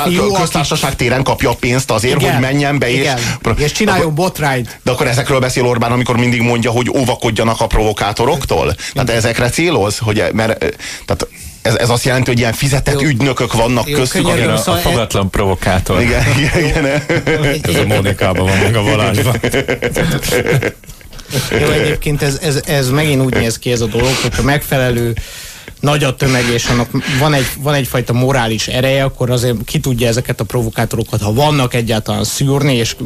a fiú, köztársaság téren kapja a pénzt azért, igen, hogy menjen be, igen, és, és csináljon akkor, botrányt. De akkor ezekről beszél Orbán, amikor mindig mondja, hogy óvakodjanak a provokátoroktól. Tehát ezekre céloz, hogy mert tehát ez, ez azt jelenti, hogy ilyen fizetett Jó. ügynökök vannak Jó, köztük. Igen, a, a szóval fogatlan provokátor. Igen, igen, igen. ez a Mónikában van, meg a Balázsban. Jó, egyébként ez, ez, ez megint úgy néz ki ez a dolog, hogyha megfelelő nagy a tömeg, és annak van, egy, van egyfajta morális ereje, akkor azért ki tudja ezeket a provokátorokat, ha vannak egyáltalán szűrni, és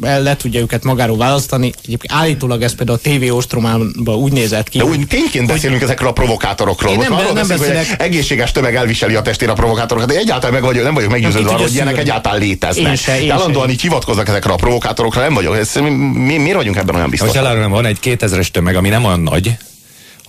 le tudja őket magáról választani. Egyébként állítólag ez például a TV ostromában úgy nézett ki. De úgy tényként beszélünk ezekről a provokátorokról. Most nem, nem beszélek. Hogy egészséges tömeg elviseli a testére a provokátorokat, de egyáltalán meg vagyok, nem vagyok meggyőződve arról, hogy ilyenek egyáltalán léteznek. Én se, én állandóan így hivatkoznak ezekre a provokátorokra, nem vagyok. Ez, mi, miért vagyunk ebben olyan biztosak? Most van egy 2000-es tömeg, ami nem olyan nagy,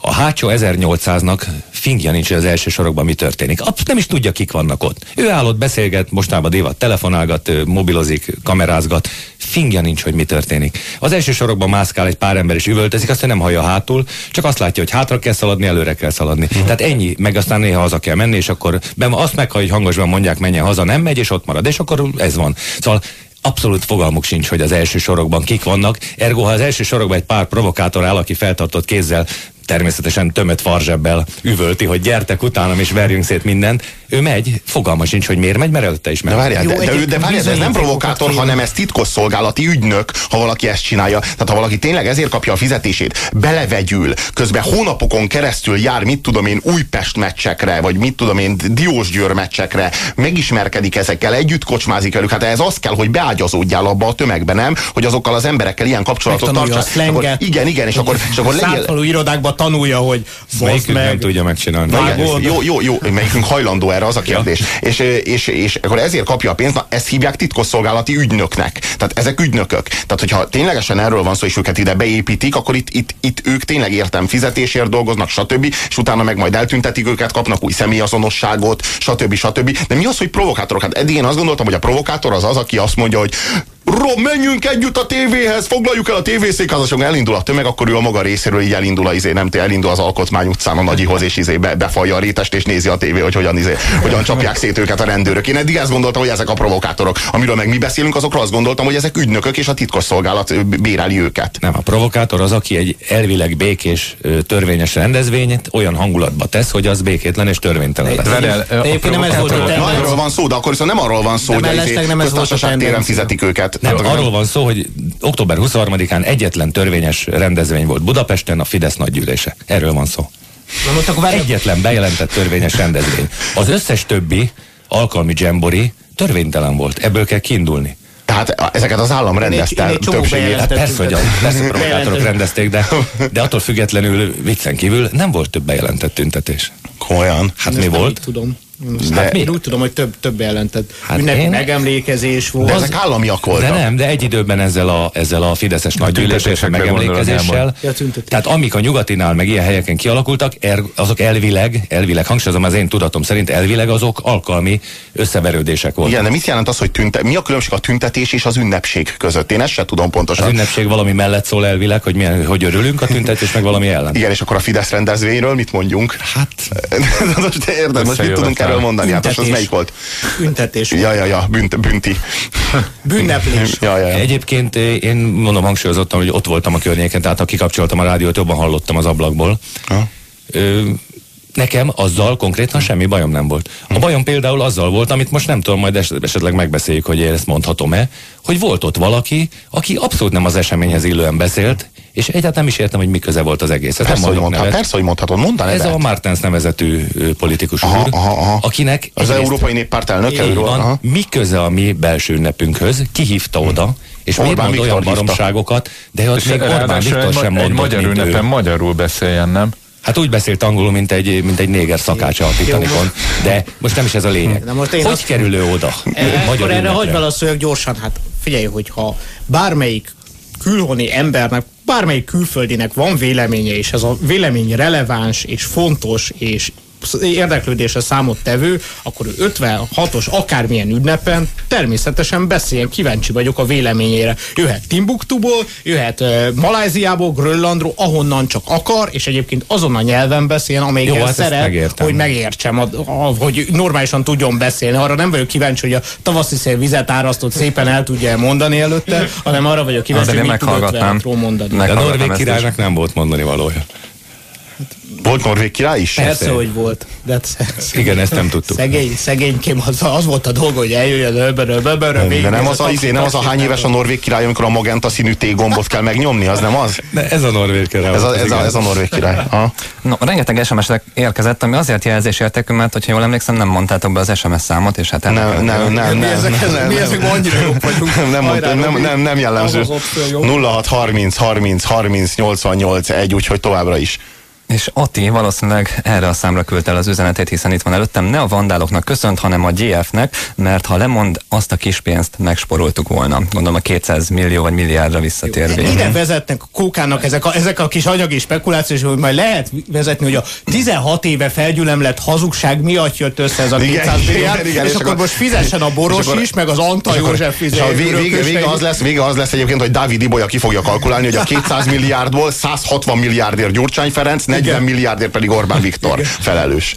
a hátsó 1800-nak fingja nincs, hogy az első sorokban mi történik. Absz nem is tudja, kik vannak ott. Ő állott, beszélget, mostában Dévat telefonálgat, mobilozik, kamerázgat. Fingja nincs, hogy mi történik. Az első sorokban mászkál egy pár ember és üvöltözik, azt nem hallja hátul, csak azt látja, hogy hátra kell szaladni, előre kell szaladni. Uh-huh. Tehát ennyi, meg aztán néha haza kell menni, és akkor ben azt meghallja, hogy hangosban mondják, menjen haza, nem megy, és ott marad. És akkor ez van. Szóval abszolút fogalmuk sincs, hogy az első sorokban kik vannak. Ergo, ha az első sorokban egy pár provokátor áll, aki feltartott kézzel természetesen tömött farzsebbel üvölti, hogy gyertek utánam és verjünk szét mindent. Ő megy, fogalma sincs, hogy miért megy, mert előtte is megy. De várjál, de, de, de várjál, ez nem provokátor, hanem ez titkosszolgálati ügynök, ha valaki ezt csinálja. Tehát ha valaki tényleg ezért kapja a fizetését, belevegyül, közben hónapokon keresztül jár, mit tudom én, Újpest meccsekre, vagy mit tudom én, Diósgyőr meccsekre, megismerkedik ezekkel, együtt kocsmázik velük. Hát ez az kell, hogy beágyazódjál abba a tömegbe, nem? Hogy azokkal az emberekkel ilyen kapcsolatot tartsál. Igen, igen, és akkor, és akkor legyél... irodákba tanulja, hogy melyikünk meg, nem tudja megcsinálni. Igen, jó, jó, jó, melyikünk hajlandó erre, az a kérdés. Ja. És, és, és akkor ezért kapja a pénzt, na ezt hívják titkosszolgálati ügynöknek. Tehát ezek ügynökök. Tehát, hogyha ténylegesen erről van szó, és őket ide beépítik, akkor itt, itt, itt ők tényleg értem fizetésért dolgoznak, stb. És utána meg majd eltüntetik őket, kapnak új személyazonosságot, stb. stb. De mi az, hogy provokátorok? Hát eddig én azt gondoltam, hogy a provokátor az az, aki azt mondja, hogy Rob, menjünk együtt a tévéhez, foglaljuk el a tévészékházasunk, elindul a tömeg, akkor ő a maga részéről így elindul, a izé, nem elindul az Alkotmány utcán a nagyihoz, és izé be, befalja a rétest, és nézi a tévé, hogy hogyan, izé, hogyan csapják szét őket a rendőrök. Én eddig ezt gondoltam, hogy ezek a provokátorok. Amiről meg mi beszélünk, azokról azt gondoltam, hogy ezek ügynökök, és a titkos szolgálat béreli őket. Nem, a provokátor az, aki egy elvileg békés, törvényes rendezvényt olyan hangulatba tesz, hogy az békétlen és törvénytelen lesz. Egyébként nem ez volt a Arról van szó, de akkor viszont nem arról van szó, hogy a izé, téren fizetik őket. Nem, arról van szó, hogy október 23-án egyetlen törvényes rendezvény volt Budapesten, a Fidesz nagygyűlése. Erről van szó. Na most akkor Egyetlen bejelentett törvényes rendezvény. Az összes többi alkalmi dzsembori törvénytelen volt. Ebből kell kiindulni. Tehát ezeket az állam rendezte többségét. Hát persze, hogy a, persze provokátorok rendezték, de, de attól függetlenül viccen kívül nem volt több bejelentett tüntetés. Komolyan? Hát mi volt? Tudom. De, hát én úgy tudom, hogy több, több jelentett. Hát ünnepi én... megemlékezés volt. De ezek államiak voltak. De nem, de egy időben ezzel a, ezzel a Fideszes nagygyűléssel, megemlékezéssel. Ja, tehát amik a nyugatinál, meg ilyen helyeken kialakultak, er, azok elvileg, elvileg, hangsúlyozom az én tudatom szerint, elvileg azok alkalmi összeverődések voltak. Igen, de mit jelent az, hogy tünte, mi a különbség a tüntetés és az ünnepség között? Én ezt sem tudom pontosan. Az ünnepség valami mellett szól elvileg, hogy, milyen, hogy örülünk a tüntetés, meg valami ellen. Igen, és akkor a Fidesz rendezvényről mit mondjunk? Hát, most érted, most mit tudunk erről mondani? Hát az melyik volt? Büntetés. Ja, ja, ja, bünt, bünti. Bünneplés. ja, ja, ja. Egyébként én mondom hangsúlyozottam, hogy ott voltam a környéken, tehát ha kikapcsoltam a rádiót, jobban hallottam az ablakból. Ha? Ö, Nekem azzal konkrétan semmi bajom nem volt. A bajom például azzal volt, amit most nem tudom, majd esetleg megbeszéljük, hogy én ezt mondhatom-e, hogy volt ott valaki, aki abszolút nem az eseményhez illően beszélt, és egyáltalán nem is értem, hogy mi köze volt az egész. Persze, nem hogy mondhat, persze, hogy mondhatod, mondta Ez a Martens nevezetű politikus aha, úr, aha, aha. akinek... Az Európai Néppárt elnöke van, mi köze a mi belső ünnepünkhöz, hívta hm. oda, és Orbán miért mond Viktor olyan baromságokat, de ott még Orbán Viktor sem mondott, Egy magyar ünnepen magyarul beszéljen, nem? Hát úgy beszélt angolul, mint egy, mint egy néger szakács a Titanicon, de most nem is ez a lényeg. De most én hogy azt... kerül ő oda? E, Magyar erre hogy válaszoljak gyorsan? Hát figyelj, hogyha bármelyik külhoni embernek, bármelyik külföldinek van véleménye, és ez a vélemény releváns, és fontos, és érdeklődésre számot tevő, akkor ő 56-os akármilyen ünnepen természetesen beszéljen, kíváncsi vagyok a véleményére. Jöhet Timbuktuból, jöhet uh, Maláziából, Grönlandról, ahonnan csak akar, és egyébként azon a nyelven beszéljen, amelyiket hát szeret, hogy megértsem, a, a, hogy normálisan tudjon beszélni. Arra nem vagyok kíváncsi, hogy a tavaszi szél vizet árasztott szépen el tudja mondani előtte, hanem arra vagyok kíváncsi, hogy mit tud mondani. De a Norvég királynak nem volt mondani valója. Volt Norvég király is? Persze, hogy volt. De hát Igen, ezt nem tudtuk. Szegény, szegénykém, az, az volt a dolga, hogy eljöjjön öbörö, öbörö, De nem az, a, izé, nem az a hány éves a norvég király, amikor a magenta színű T-gombot kell megnyomni, az nem az? De ez a norvég király. Ez a, ez a, ez a norvég király. Ha? No, rengeteg SMS érkezett, ami azért jelzés értékű, mert hogyha jól emlékszem, nem mondtátok be az SMS számot, és hát Nem, nem, nem, nem, Mi ezek, nem, nem, mi nem. ezek annyira jók vagyunk. Nem, nem, Hajrá, nem, nem, nem jellemző. Az az opció jó. 06 30 30 30 88 1, úgyhogy továbbra is. És Ati valószínűleg erre a számra küldte el az üzenetét, hiszen itt van előttem, ne a vandáloknak köszönt, hanem a GF-nek, mert ha lemond, azt a kis pénzt megsporoltuk volna. Gondolom a 200 millió vagy milliárdra visszatérve. Ide vezetnek a kókának ezek a, ezek a kis anyagi spekulációs, hogy majd lehet vezetni, hogy a 16 éve felgyülemlett hazugság miatt jött össze ez a Igen, 200 igen, milliárd, igen, és, és akkor most fizessen a Boros akkor- is, meg az Antal József a vége, az lesz, vége az lesz egyébként, hogy Dávid Ibolya ki fogja kalkulálni, hogy a 200 milliárdból 160 milliárdért Gyurcsány Ferenc, 40 milliárdért pedig Orbán Viktor felelős.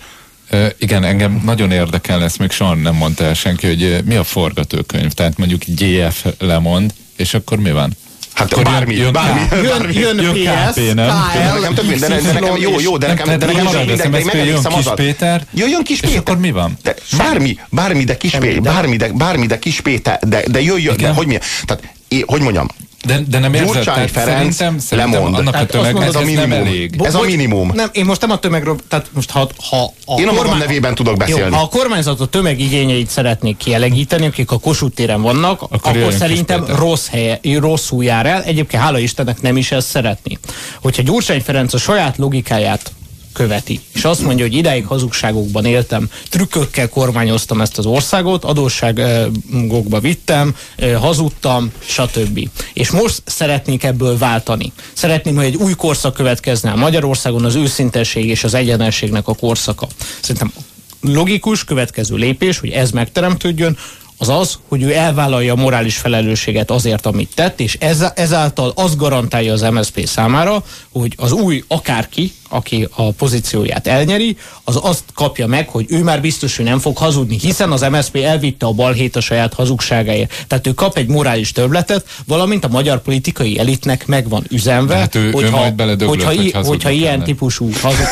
Igen, engem nagyon érdekel lesz, még soha nem mondta el senki, hogy mi a forgatókönyv. Tehát mondjuk GF lemond, és akkor mi van? Hát Akkor bármi, jön- bármi, bármi. Jön, jön Jön PS, KP, nem? KL, Nekem több minden, de nekem jó, jó, de nekem, de nekem de de megemlékszem jön Kis. Péter, Jöjjön Kis és Péter. akkor mi van? De bármi, bármi, de Kis Péter, bármi, de, bármi, de Kis Péter, de, de jöjjön, de Igen. hogy mi? Tehát, hogy mondjam, De, de nem érzed, Gyurcsány Ferenc szerintem, szerintem lemond. annak Tehát a azt tömegnek mondod, ez ez a nem minimum. elég. Ez a minimum. Nem, én most nem a tömegről, tehát most ha, ha a Én a kormány- nevében tudok beszélni. Jó, ha a kormányzat a tömegigényeit szeretnék kielegíteni, akik a Kossuth téren vannak, akkor, akkor szerintem rossz helye, rosszul jár el. Egyébként hála Istennek nem is ezt szeretni. Hogyha Gyurcsány Ferenc a saját logikáját követi, és azt mondja, hogy ideig hazugságokban éltem, trükkökkel kormányoztam ezt az országot, adósságokba vittem, hazudtam, stb. És most szeretnék ebből váltani. Szeretném, hogy egy új korszak következne a Magyarországon, az őszintesség és az egyenességnek a korszaka. Szerintem logikus következő lépés, hogy ez megteremtődjön, az az, hogy ő elvállalja a morális felelősséget azért, amit tett, és ez, ezáltal azt garantálja az MSZP számára, hogy az új akárki, aki a pozícióját elnyeri, az azt kapja meg, hogy ő már biztos, hogy nem fog hazudni, hiszen az MSZP elvitte a balhét a saját hazugságáért. Tehát ő kap egy morális többletet, valamint a magyar politikai elitnek meg van üzenve, hát ő- ő majd beledöglött, hogyha, hogy hogyha ilyen kellene. típusú hazug,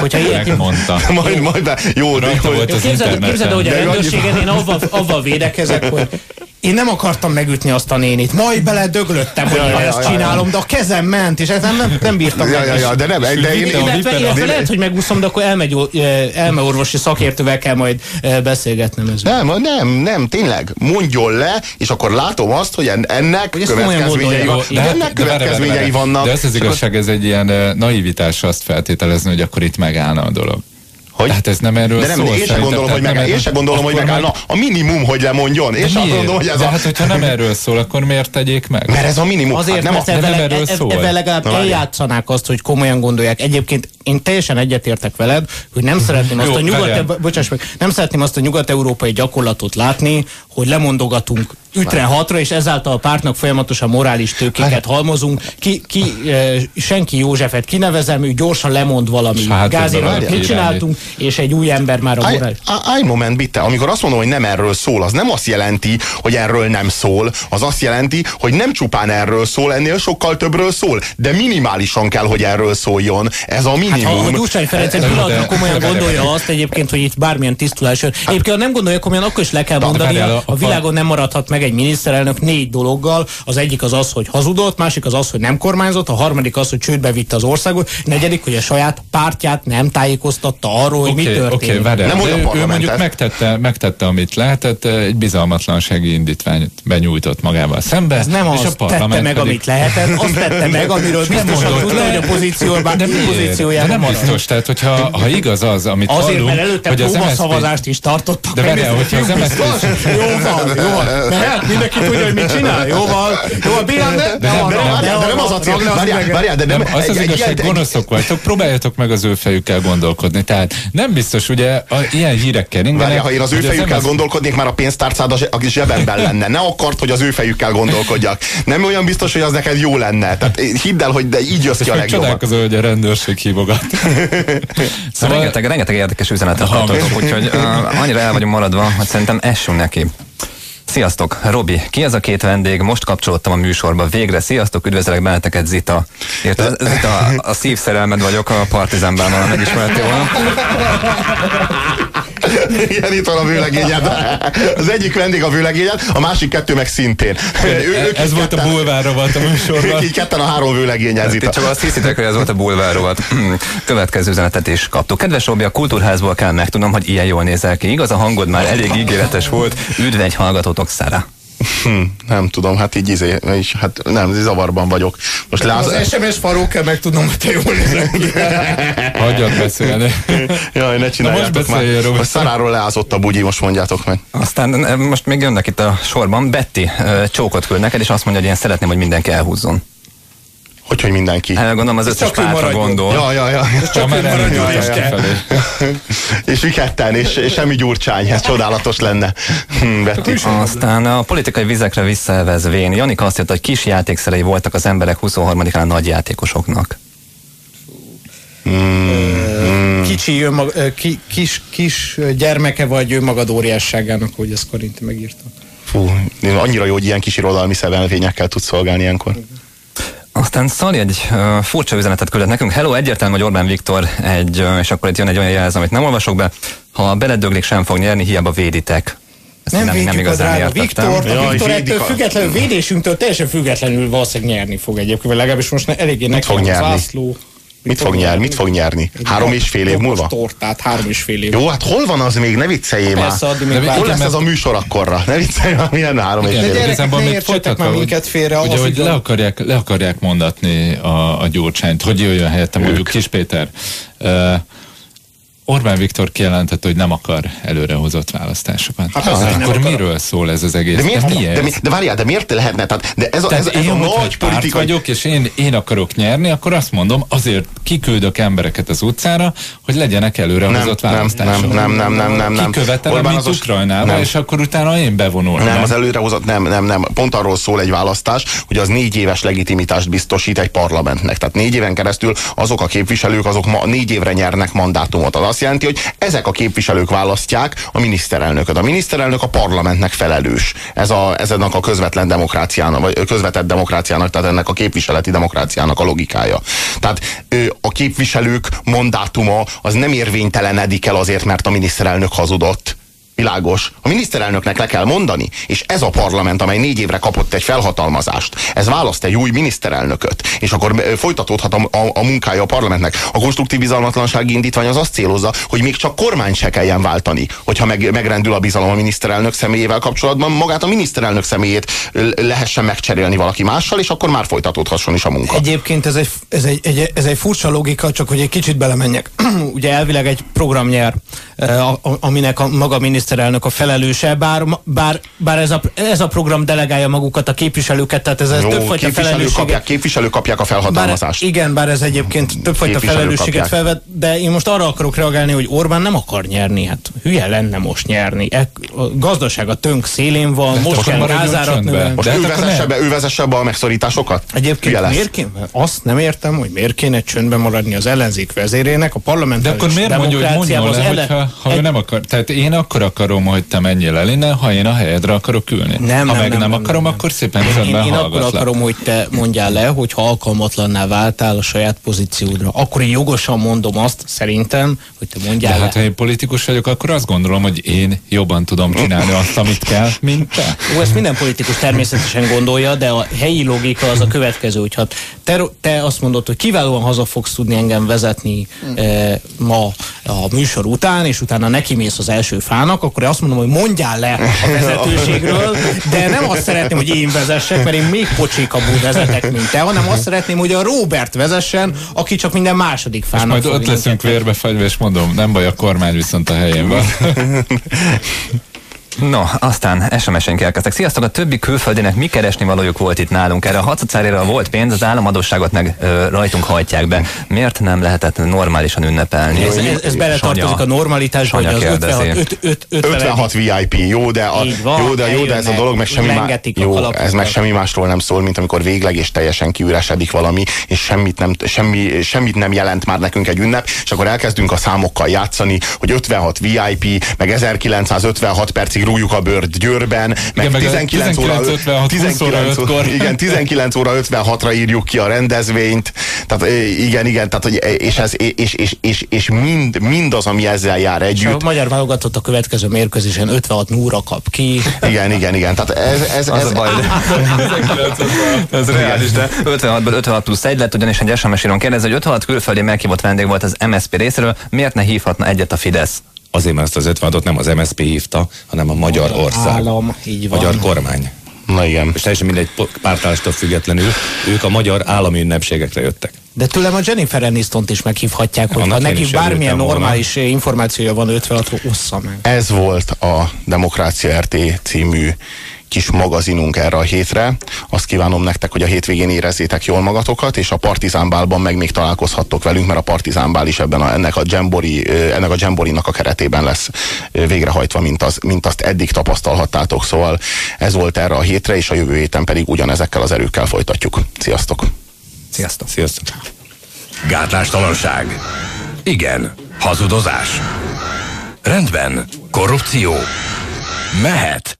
hogyha ilyen típusú, Megmondta. Majd, majd jó, hogy, volt az Képzeld, képzeld, hogy a rendőrségen én avval, avval védekezek, hogy én nem akartam megütni azt a nénit, majd beledöglöttem, hogy Ja, én ja, ezt ja, csinálom, de a kezem ment, és ezen nem, nem bírtam ja, meg. ja, ja, de nem, de én, Illetve, illetve lehet, hogy megúszom, de akkor elmegy, elmeorvosi szakértővel kell majd eh, beszélgetnem ezzel. nem, nem, nem, tényleg, mondjon le, és akkor látom azt, hogy en- ennek Hogy következményei, van, ennek következményei várj. vannak. De ez az igazság, ez egy ilyen uh, naivitás azt feltételezni, hogy akkor itt megállna a dolog. Hogy? Tehát ez nem erről De nem, szól. én sem gondolom, hogy meg, nem én sem gondolom, hogy megállna a minimum, hogy lemondjon. Sem miért? gondolom, hogy ez De a... hát, hogyha nem erről szól, akkor miért tegyék meg? Mert ez a minimum. Azért, hát nem mert a, de nem ebben, erről eb- szól. ebben legalább Na, eljátszanák azt, hogy komolyan gondolják. Egyébként én teljesen egyetértek veled, hogy nem szeretném azt Jó, a nyugat, bocsáss meg, nem szeretném azt a nyugat-európai gyakorlatot látni, hogy lemondogatunk ütre hatra, és ezáltal a pártnak folyamatosan morális tőkéket halmozunk. Ki, ki e, senki Józsefet kinevezem, ő gyorsan lemond valami gázéről, valaki mit csináltunk, és egy új ember már a morális. állj moment, bitte. Amikor azt mondom, hogy nem erről szól, az nem azt jelenti, hogy erről nem szól. Az azt jelenti, hogy nem csupán erről szól, ennél sokkal többről szól. De minimálisan kell, hogy erről szóljon. Ez a Hát minimum. ha, ha Gyurcsány Ferenc egy pillanatra komolyan gondolja azt egyébként, hogy itt bármilyen tisztulás jön. Egyébként, ha nem gondolja komolyan, akkor is le kell mondani, a- világon nem maradhat meg egy miniszterelnök négy dologgal. Az egyik az az, hogy hazudott, másik az az, hogy nem kormányzott, a harmadik az, hogy csődbe vitte az országot, negyedik, hogy a saját pártját nem tájékoztatta arról, hogy mi Oké, történik. oké, várjál. Nem De oda ő, ő mondjuk megtette, megtette, amit lehetett, egy bizalmatlansági indítványt benyújtott magával szembe. Ez nem és az a tette meg, pedig- amit lehetett, azt tette meg, amiről biztosan tudta, hogy a pozícióban, de miért? De pozíciójában nem marad. biztos, tehát hogyha ha igaz az, amit Azért, hallunk, mert előtte hogy az MSZP próbaszavazást is tartottak. De várjál, hogyha az MSZP Jó van, jó van. Mert mindenki tudja, hogy mit csinál. Jó van. Jó van, ne? De nem, de nem, az a cél. Várjál, de nem, az az igazság, ilyen- gonoszok vagytok, próbáljatok meg az ő fejükkel gondolkodni. Tehát nem biztos, ugye, ilyen hírek keringenek. Várjál, ha én az ő hogy fejükkel gondolkodnék, már a pénztárcád a zse- a zsebemben lenne. Ne akart, hogy az ő fejükkel gondolkodjak. Nem olyan biztos, hogy az neked jó lenne. Tehát hidd el, hogy de így jössz ki a Még legjobban. csodálkozol, hogy a rendőrség hívogat. Szóval rengeteg, rengeteg érdekes üzenetet kaptatok, úgyhogy uh, annyira el vagyunk maradva, hogy szerintem essünk neki. Sziasztok, Robi, ki ez a két vendég? Most kapcsolódtam a műsorba. Végre, sziasztok, üdvözlök benneteket, Zita. Érted, Zita, a szívszerelmed vagyok, a partizánban már megismertél volna. Igen, itt van a vőlegényed. Az egyik vendég a vőlegényed, a másik kettő meg szintén. Ő, ők ez volt ketten, a bulvárrovat a műsorban. Ők így ketten a három vőlegényed. Itt csak azt hiszitek, hogy ez volt a bulvárrovat. Következő üzenetet is kaptuk. Kedves Robi, a kultúrházból kell megtudnom, hogy ilyen jól nézel ki. Igaz, a hangod már elég ígéretes volt. Üdv egy hallgatótok, Szara. Hm, nem tudom, hát így izé, is, hát nem, zavarban vagyok. Most láz... Az SMS faró kell megtudnom, hogy te jól nézel ki. Hagyjad beszélni. Jaj, ne csináljátok Na most már. A szaráról leázott a bugyi, most mondjátok meg. Aztán most még jönnek itt a sorban. Betty csókot küld neked, és azt mondja, hogy én szeretném, hogy mindenki elhúzzon. Hogy, hogy mindenki? Hát gondolom az összes pártra gondol. Ja, ja, ja. Ez csak ja, maradjon, ja, ja, és mi ketten, és, és semmi gyurcsány, ez csodálatos lenne. Hm, Aztán a politikai vizekre visszavezvén, Janika azt írta, hogy kis játékszerei voltak az emberek 23-án nagy játékosoknak. Mm, kicsi önmaga, ki, kis, kis gyermeke vagy önmagad óriásságának, hogy ezt Karinti megírta. Fú, annyira jó, hogy ilyen kis irodalmi szevelvényekkel tudsz szolgálni ilyenkor. Aztán Szali egy uh, furcsa üzenetet küldött nekünk. Hello, egyértelmű, hogy Orbán Viktor egy, uh, és akkor itt jön egy olyan jelző, amit nem olvasok be. Ha beledöglik, sem fog nyerni, hiába véditek. Ezt nem, nem, nem igazán értettem. Viktor, a Viktor ettől függetlenül, védésünktől teljesen függetlenül valószínűleg nyerni fog egyébként, legalábbis most eléggé neki fog nyerni. zászló. Mit, fog nyerni? Mit fog nyerni? Három és fél év múlva? Tortát, három és fél év. Jó, hát hol van az még? Ne vicceljél már. Hol lesz ez a műsor akkorra? Ne vicceljél már, milyen három és fél év. Igazából még folytatva, minket félre. Ugye, hogy le akarják, le akarják mondatni a, a gyurcsányt, hogy jöjjön helyette mondjuk Kis Péter. Uh, Orbán Viktor kijelentette, hogy nem akar előrehozott választásokat. Hát, hát akkor miről szól ez az egész? De, miért, mi de, de várjál, de miért lehetne? Tehát, de ez a, Tehát ez, ez én, a nagy politika... vagyok, és én, én akarok nyerni, akkor azt mondom, azért kiküldök embereket az utcára, hogy legyenek előrehozott nem, választások. Nem, nem, nem, nem, nem. nem. Kikövetelem, mint Ukrajnába, és akkor utána én bevonulom. Nem, az előrehozott, nem, nem, nem. Pont arról szól egy választás, hogy az négy éves legitimitást biztosít egy parlamentnek. Tehát négy éven keresztül azok a képviselők, azok ma, négy évre nyernek mandátumot. Az azt jelenti, hogy ezek a képviselők választják a miniszterelnököt. A miniszterelnök a parlamentnek felelős. Ez a, ez ennek a közvetlen demokráciának, vagy közvetett demokráciának, tehát ennek a képviseleti demokráciának a logikája. Tehát a képviselők mandátuma az nem érvénytelenedik el azért, mert a miniszterelnök hazudott Világos. A miniszterelnöknek le kell mondani, és ez a parlament, amely négy évre kapott egy felhatalmazást, ez választ egy új miniszterelnököt, és akkor folytatódhat a, a, a munkája a parlamentnek. A konstruktív bizalmatlansági indítvány az azt célozza, hogy még csak kormány se kelljen váltani, hogyha meg, megrendül a bizalom a miniszterelnök személyével kapcsolatban, magát a miniszterelnök személyét lehessen megcserélni valaki mással, és akkor már folytatódhasson is a munka. Egyébként ez egy, ez egy, egy, ez egy furcsa logika, csak hogy egy kicsit belemenjek. Ugye elvileg egy program nyer, aminek a maga miniszter miniszterelnök a felelőse, bár, bár, bár ez, a, ez a program delegálja magukat a képviselőket, tehát ez, ez Jó, többfajta felelősséget. Kapják, képviselők kapják a felhatalmazást. Bár, igen, bár ez egyébként többfajta felelősséget felvet, de én most arra akarok reagálni, hogy Orbán nem akar nyerni, hát hülye lenne most nyerni. E, a gazdaság a tönk szélén van, de most kell gázárat növelni. Most ő vezesse, be, ő vezesse be a megszorításokat? Egyébként miért kéne, azt nem értem, hogy miért kéne csöndben maradni az ellenzék vezérének, a parlament De akkor miért mondja, hogy mondjon le, hogyha, ha ő nem akar, tehát én akkor akarom, hogy te menjél el innen, ha én a helyedre akarok ülni. Nem, ha nem, meg nem, nem, nem akarom, nem, akkor szépen csöndben Én, én akkor akarom, hogy te mondjál le, hogy ha alkalmatlanná váltál a saját pozíciódra, akkor én jogosan mondom azt, szerintem, hogy te mondjál De le. hát ha én politikus vagyok, akkor azt gondolom, hogy én jobban tudom csinálni azt, amit kell, mint te. Ó, ezt minden politikus természetesen gondolja, de a helyi logika az a következő, hogy ha te, te azt mondod, hogy kiválóan haza fogsz tudni engem vezetni eh, ma a műsor után, és utána neki mész az első fának, akkor azt mondom, hogy mondjál le a vezetőségről, de nem azt szeretném, hogy én vezessek, mert én még pocsékabbul vezetek, mint te, hanem azt szeretném, hogy a Robert vezessen, aki csak minden második fának. És majd ott leszünk vérbefagyva, és mondom, nem baj, a kormány viszont a helyén van. No, aztán SMS-enk elkezdtek. Sziasztok, a többi külföldinek mi keresni valójuk volt itt nálunk? Erre a hatszacárira volt pénz, az államadóságot meg ö, rajtunk hajtják be. Miért nem lehetett normálisan ünnepelni? Ez, ez, ez beletartozik a normalitásba, hogy az 56, 5, 5, 5, 56 VIP, jó, de, a, van, jó, de, jó, de ez a dolog meg semmi, má, jó, ez meg semmi másról nem szól, mint amikor végleg és teljesen kiüresedik valami, és semmit nem, semmi, semmit nem jelent már nekünk egy ünnep, és akkor elkezdünk a számokkal játszani, hogy 56 VIP, meg 1956 percig percig rúgjuk a bőrt Győrben, meg, Igen, meg 19, 19 óra, 56, 19 óra óra, igen, 19 óra 56-ra írjuk ki a rendezvényt, tehát igen, igen, tehát, hogy, és, ez, és, és, és, és mind, mindaz, ami ezzel jár együtt. És a magyar válogatott a következő mérkőzésen 56 núra kap ki. Igen, igen, igen, tehát ez, ez, Az ez, a baj, de ez reális, de 56-ból 56 plusz 1 lett, ugyanis egy SMS íron kérdez, hogy 56 külföldi meghívott vendég volt az MSZP részéről, miért ne hívhatna egyet a Fidesz? Azért, mert ezt az 56-ot nem az MSZP hívta, hanem a Magyar Ország. Állam, így van. Magyar kormány. Na igen. És teljesen mindegy pártállástól függetlenül, ők a magyar állami ünnepségekre jöttek. De tőlem a Jennifer Anistont is meghívhatják, hogy ha neki bármilyen örültem volna. normális információja van 56 ossza meg. Ez volt a Demokrácia RT című kis magazinunk erre a hétre. Azt kívánom nektek, hogy a hétvégén érezzétek jól magatokat, és a Partizánbálban meg még találkozhattok velünk, mert a Partizánbál is ebben a, ennek a Jambori, ennek a Jamborinak a keretében lesz végrehajtva, mint, az, mint azt eddig tapasztalhattátok. Szóval ez volt erre a hétre, és a jövő héten pedig ugyanezekkel az erőkkel folytatjuk. Sziasztok! Sziasztok! Sziasztok! Gátlástalanság. Igen. Hazudozás. Rendben. Korrupció. Mehet.